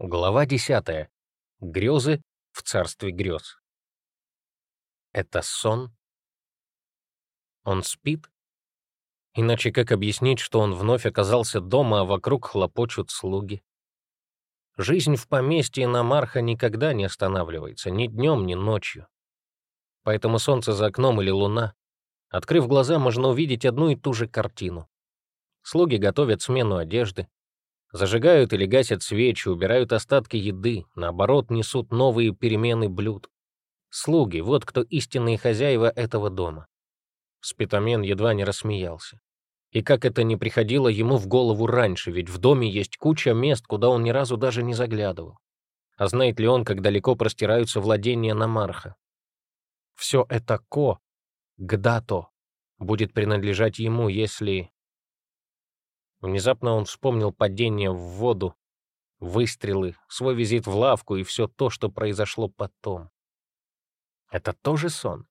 Глава 10. Грезы в царстве грез. Это сон? Он спит? Иначе как объяснить, что он вновь оказался дома, а вокруг хлопочут слуги? Жизнь в поместье Намарха никогда не останавливается, ни днем, ни ночью. Поэтому солнце за окном или луна. Открыв глаза, можно увидеть одну и ту же картину. Слуги готовят смену одежды, Зажигают или гасят свечи, убирают остатки еды, наоборот, несут новые перемены блюд. Слуги — вот кто истинные хозяева этого дома. Спитамен едва не рассмеялся. И как это не приходило ему в голову раньше, ведь в доме есть куча мест, куда он ни разу даже не заглядывал. А знает ли он, как далеко простираются владения Намарха? Все это Ко, Гдато, будет принадлежать ему, если Внезапно он вспомнил падение в воду, выстрелы, свой визит в лавку и все то, что произошло потом. Это тоже сон?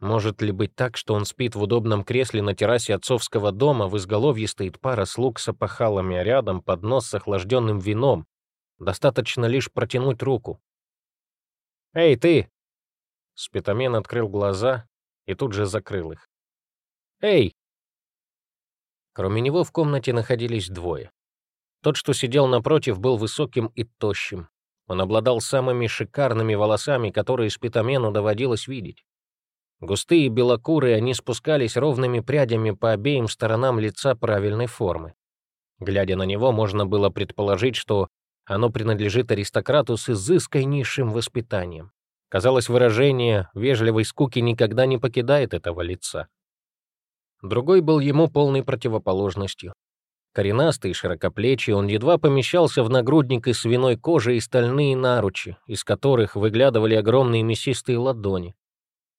Может ли быть так, что он спит в удобном кресле на террасе отцовского дома, в изголовье стоит пара слуг с опахалами, а рядом поднос с охлажденным вином? Достаточно лишь протянуть руку. «Эй, ты!» Спитамен открыл глаза и тут же закрыл их. «Эй!» Кроме него в комнате находились двое. Тот, что сидел напротив, был высоким и тощим. Он обладал самыми шикарными волосами, которые Спитамену доводилось видеть. Густые белокурые, они спускались ровными прядями по обеим сторонам лица правильной формы. Глядя на него, можно было предположить, что оно принадлежит аристократу с изысканнейшим воспитанием. Казалось, выражение вежливой скуки никогда не покидает этого лица. Другой был ему полной противоположностью. Коренастый широкоплечий, он едва помещался в нагрудник из свиной кожи и стальные наручи, из которых выглядывали огромные мясистые ладони.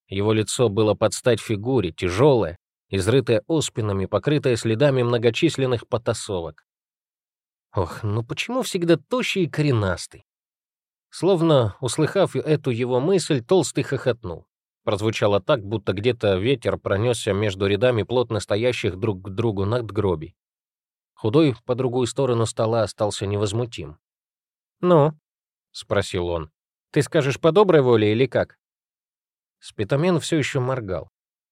Его лицо было под стать фигуре, тяжелое, изрытое оспинами, покрытое следами многочисленных потасовок. Ох, ну почему всегда тощий и коренастый? Словно, услыхав эту его мысль, толстый хохотнул. Прозвучало так, будто где-то ветер пронесся между рядами плотно стоящих друг к другу надгробий. Худой по другую сторону стола остался невозмутим. «Ну?» — спросил он. «Ты скажешь по доброй воле или как?» Спитамен все еще моргал,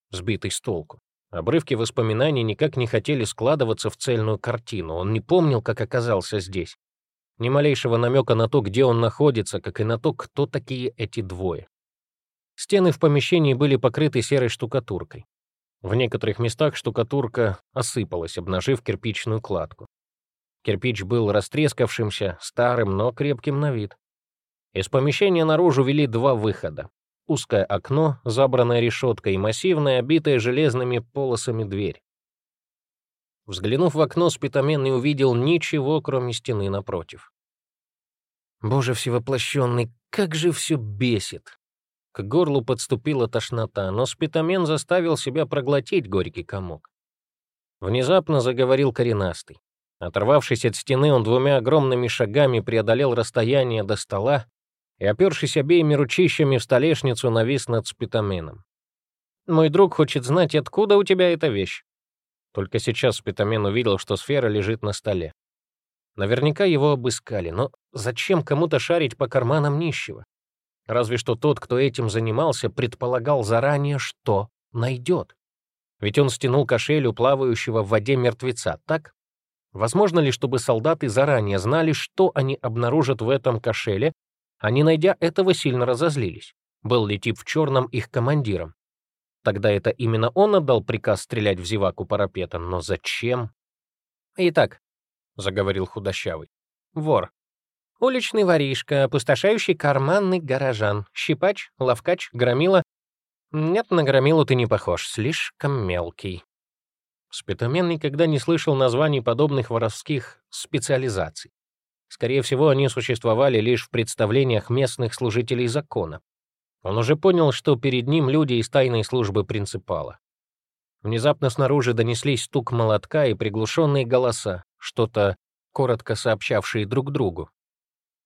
сбитый с толку. Обрывки воспоминаний никак не хотели складываться в цельную картину. Он не помнил, как оказался здесь. Ни малейшего намека на то, где он находится, как и на то, кто такие эти двое. Стены в помещении были покрыты серой штукатуркой. В некоторых местах штукатурка осыпалась, обнажив кирпичную кладку. Кирпич был растрескавшимся, старым, но крепким на вид. Из помещения наружу вели два выхода. Узкое окно, забранное решеткой, и массивная, обитая железными полосами дверь. Взглянув в окно, Спитамен не увидел ничего, кроме стены напротив. «Боже всевоплощенный, как же все бесит!» К горлу подступила тошнота, но спитамен заставил себя проглотить горький комок. Внезапно заговорил коренастый. Оторвавшись от стены, он двумя огромными шагами преодолел расстояние до стола и, опершись обеими ручищами в столешницу, навис над спитаменом. «Мой друг хочет знать, откуда у тебя эта вещь». Только сейчас спитамен увидел, что сфера лежит на столе. Наверняка его обыскали, но зачем кому-то шарить по карманам нищего? Разве что тот, кто этим занимался, предполагал заранее, что найдет. Ведь он стянул кошель у плавающего в воде мертвеца, так? Возможно ли, чтобы солдаты заранее знали, что они обнаружат в этом кошеле, а не найдя этого, сильно разозлились? Был ли тип в черном их командиром? Тогда это именно он отдал приказ стрелять в зеваку парапета, но зачем? «Итак», — заговорил худощавый, — «вор, Уличный воришка, опустошающий карманный горожан, щипач, ловкач, громила. Нет, на громилу ты не похож, слишком мелкий. Спитамен никогда не слышал названий подобных воровских специализаций. Скорее всего, они существовали лишь в представлениях местных служителей закона. Он уже понял, что перед ним люди из тайной службы принципала. Внезапно снаружи донеслись стук молотка и приглушенные голоса, что-то коротко сообщавшие друг другу.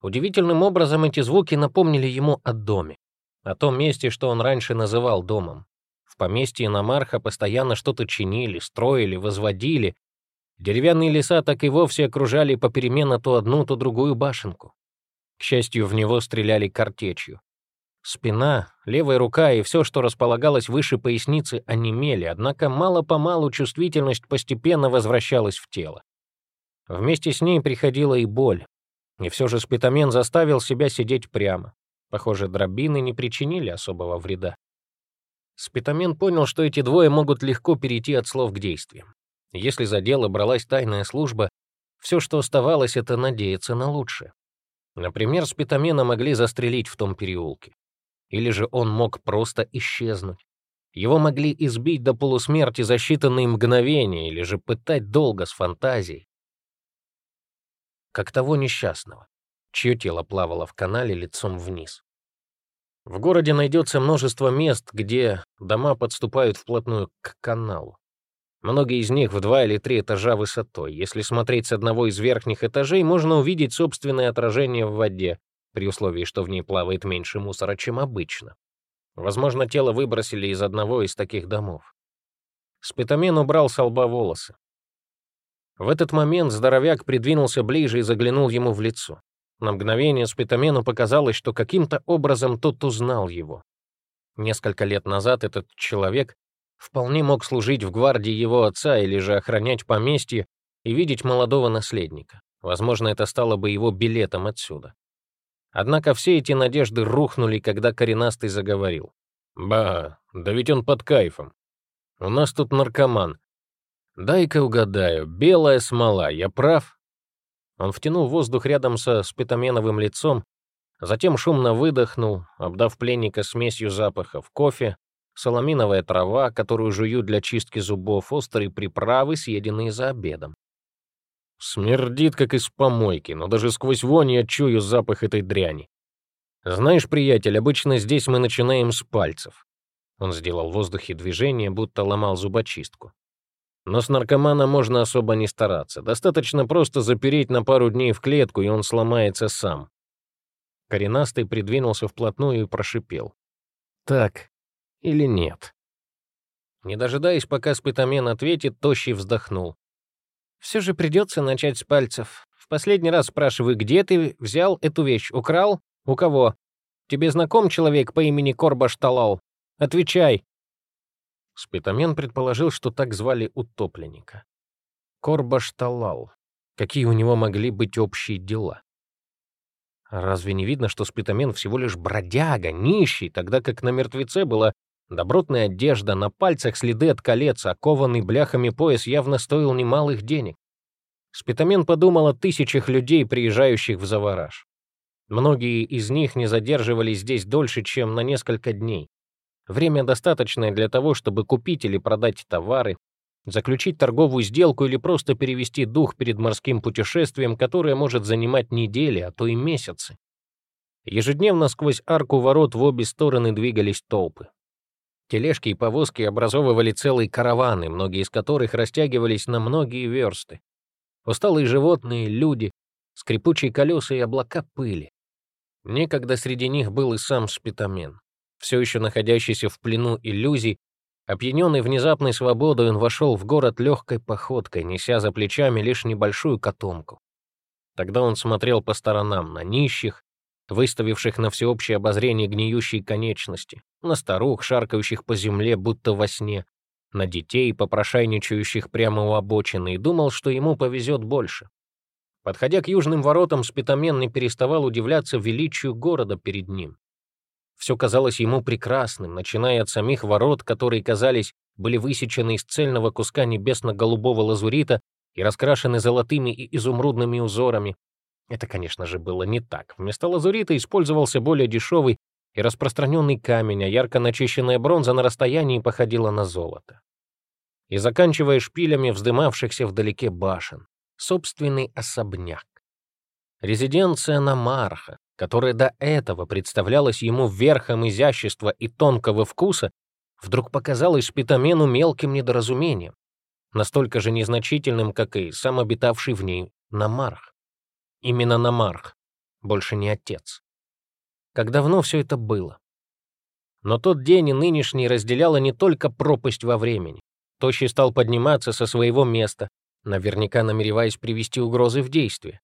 Удивительным образом эти звуки напомнили ему о доме, о том месте, что он раньше называл домом. В поместье Намарха постоянно что-то чинили, строили, возводили. Деревянные леса так и вовсе окружали попеременно то одну, то другую башенку. К счастью, в него стреляли картечью. Спина, левая рука и все, что располагалось выше поясницы, онемели, однако мало-помалу чувствительность постепенно возвращалась в тело. Вместе с ней приходила и боль. И все же спитамен заставил себя сидеть прямо. Похоже, дробины не причинили особого вреда. Спитамен понял, что эти двое могут легко перейти от слов к действиям. Если за дело бралась тайная служба, все, что оставалось, это надеяться на лучшее. Например, Спитамена могли застрелить в том переулке. Или же он мог просто исчезнуть. Его могли избить до полусмерти за считанные мгновения, или же пытать долго с фантазией. Как того несчастного, чье тело плавало в канале лицом вниз. В городе найдется множество мест, где дома подступают вплотную к каналу. Многие из них в два или три этажа высотой. Если смотреть с одного из верхних этажей, можно увидеть собственное отражение в воде, при условии, что в ней плавает меньше мусора, чем обычно. Возможно, тело выбросили из одного из таких домов. Спитамен убрал с лба волосы. В этот момент здоровяк придвинулся ближе и заглянул ему в лицо. На мгновение Спитамену показалось, что каким-то образом тот узнал его. Несколько лет назад этот человек вполне мог служить в гвардии его отца или же охранять поместье и видеть молодого наследника. Возможно, это стало бы его билетом отсюда. Однако все эти надежды рухнули, когда коренастый заговорил. «Ба, да ведь он под кайфом. У нас тут наркоман. Дай-ка угадаю, белая смола, я прав?» Он втянул воздух рядом со спитаменовым лицом, затем шумно выдохнул, обдав пленника смесью запахов кофе, соломиновая трава, которую жуют для чистки зубов, острые приправы, съеденные за обедом. Смердит, как из помойки, но даже сквозь вонь я чую запах этой дряни. Знаешь, приятель, обычно здесь мы начинаем с пальцев. Он сделал в воздухе движение, будто ломал зубочистку. Но с наркоманом можно особо не стараться. Достаточно просто запереть на пару дней в клетку, и он сломается сам. Коренастый придвинулся вплотную и прошипел. «Так или нет?» Не дожидаясь, пока спитамен ответит, Тощий вздохнул. Все же придется начать с пальцев. В последний раз спрашиваю, где ты взял эту вещь? Украл? У кого? Тебе знаком человек по имени Корбаш Талал? Отвечай. Спитамен предположил, что так звали утопленника. Корбаш Талал. Какие у него могли быть общие дела? Разве не видно, что Спитамен всего лишь бродяга, нищий, тогда как на мертвеце была Добротная одежда, на пальцах следы от колец, окованный бляхами пояс явно стоил немалых денег. Спитамен подумал о тысячах людей, приезжающих в Завараж. Многие из них не задерживались здесь дольше, чем на несколько дней. Время достаточное для того, чтобы купить или продать товары, заключить торговую сделку или просто перевести дух перед морским путешествием, которое может занимать недели, а то и месяцы. Ежедневно сквозь арку ворот в обе стороны двигались толпы. Тележки и повозки образовывали целые караваны, многие из которых растягивались на многие версты. Усталые животные, люди, скрипучие колеса и облака пыли. Некогда среди них был и сам Спитамен. Все еще находящийся в плену иллюзий, опьяненный внезапной свободой, он вошел в город легкой походкой, неся за плечами лишь небольшую котомку. Тогда он смотрел по сторонам на нищих, выставивших на всеобщее обозрение гниющие конечности, на старух, шаркающих по земле, будто во сне, на детей, попрошайничающих прямо у обочины, и думал, что ему повезет больше. Подходя к южным воротам, Спитамен не переставал удивляться величию города перед ним. Все казалось ему прекрасным, начиная от самих ворот, которые, казались, были высечены из цельного куска небесно-голубого лазурита и раскрашены золотыми и изумрудными узорами, это, конечно же, было не так. Вместо лазурита использовался более дешевый и распространенный камень, а ярко начищенная бронза на расстоянии походила на золото. И заканчивая шпилями вздымавшихся вдалеке башен, собственный особняк. Резиденция Намарха, которая до этого представлялась ему верхом изящества и тонкого вкуса, вдруг показалась Питамену мелким недоразумением, настолько же незначительным, как и сам обитавший в ней Намарх. Именно Намарх, больше не отец. Как давно все это было? Но тот день и нынешний разделяла не только пропасть во времени. Тощий стал подниматься со своего места, наверняка намереваясь привести угрозы в действие.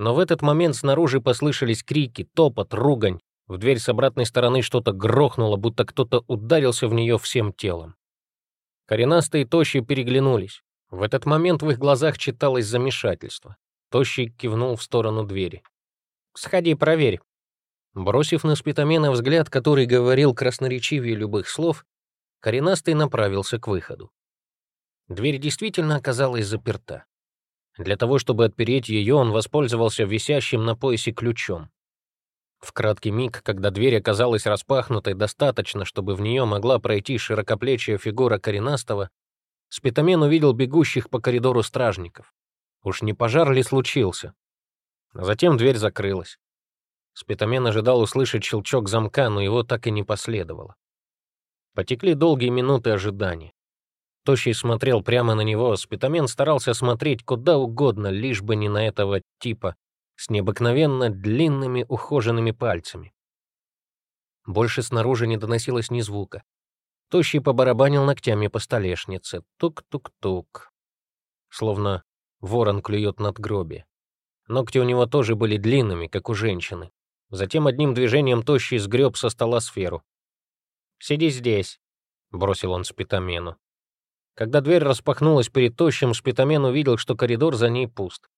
Но в этот момент снаружи послышались крики, топот, ругань. В дверь с обратной стороны что-то грохнуло, будто кто-то ударился в нее всем телом. Коренастые и Тощий переглянулись. В этот момент в их глазах читалось замешательство. Тощий кивнул в сторону двери. «Сходи, проверь». Бросив на спитамена взгляд, который говорил красноречивее любых слов, коренастый направился к выходу. Дверь действительно оказалась заперта. Для того, чтобы отпереть ее, он воспользовался висящим на поясе ключом. В краткий миг, когда дверь оказалась распахнутой достаточно, чтобы в нее могла пройти широкоплечья фигура коренастого, Спитамен увидел бегущих по коридору стражников. Уж не пожар ли случился? затем дверь закрылась. Спитамен ожидал услышать щелчок замка, но его так и не последовало. Потекли долгие минуты ожидания. Тощий смотрел прямо на него, Спитамен старался смотреть куда угодно, лишь бы не на этого типа с необыкновенно длинными ухоженными пальцами. Больше снаружи не доносилось ни звука. Тощий побарабанил ногтями по столешнице. Тук-тук-тук. Словно ворон клюет над гроби. Ногти у него тоже были длинными, как у женщины. Затем одним движением Тощий сгреб со стола сферу. «Сиди здесь», — бросил он спитамену. Когда дверь распахнулась перед Тощим, спитамен увидел, что коридор за ней пуст.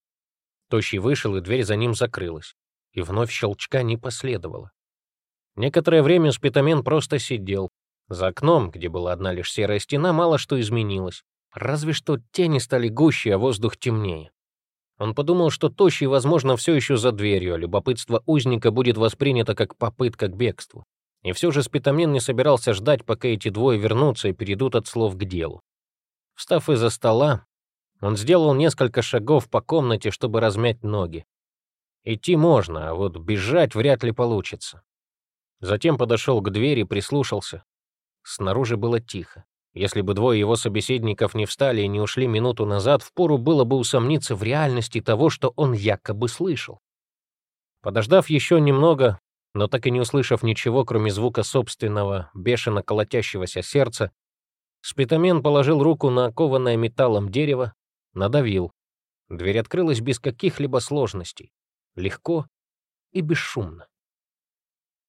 Тощий вышел, и дверь за ним закрылась. И вновь щелчка не последовало. Некоторое время спитамен просто сидел. За окном, где была одна лишь серая стена, мало что изменилось. Разве что тени стали гуще, а воздух темнее. Он подумал, что Тощий, возможно, все еще за дверью, а любопытство узника будет воспринято как попытка к бегству. И все же Спитамен не собирался ждать, пока эти двое вернутся и перейдут от слов к делу. Встав из-за стола, он сделал несколько шагов по комнате, чтобы размять ноги. Идти можно, а вот бежать вряд ли получится. Затем подошел к двери, и прислушался. Снаружи было тихо. Если бы двое его собеседников не встали и не ушли минуту назад, впору было бы усомниться в реальности того, что он якобы слышал. Подождав еще немного, но так и не услышав ничего, кроме звука собственного, бешено колотящегося сердца, Спитамен положил руку на окованное металлом дерево, надавил. Дверь открылась без каких-либо сложностей, легко и бесшумно.